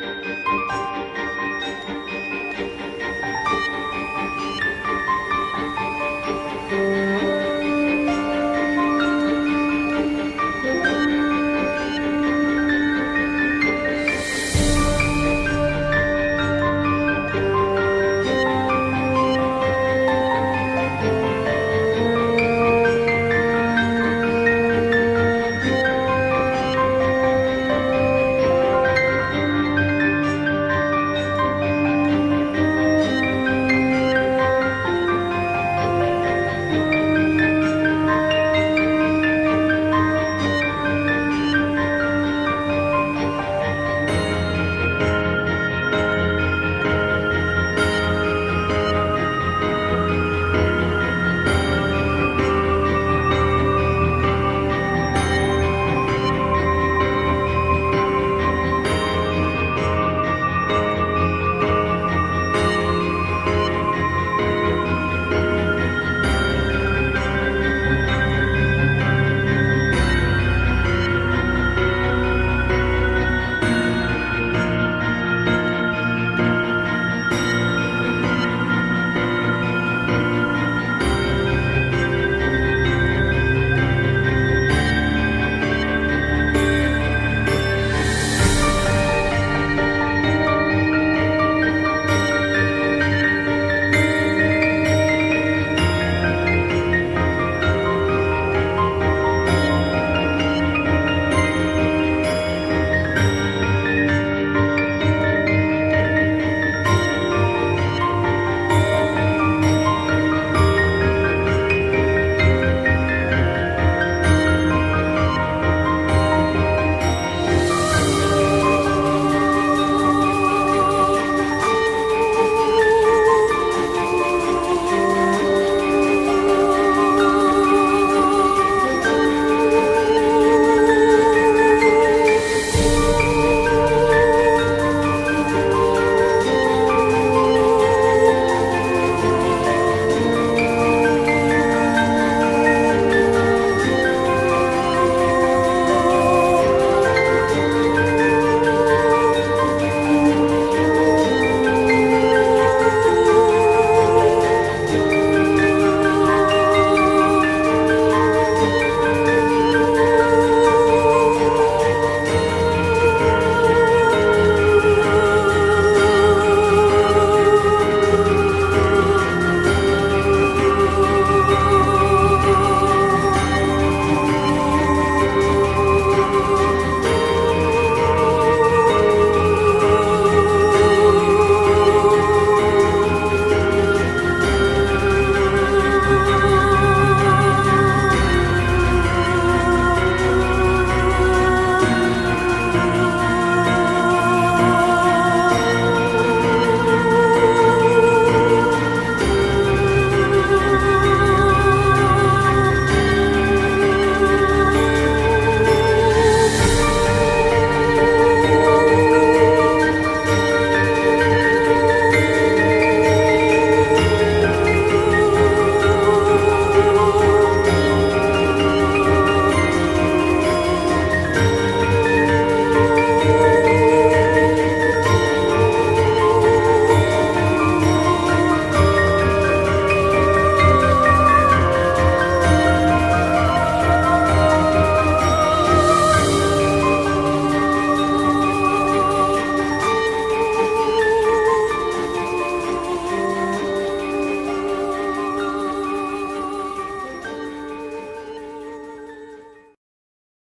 Música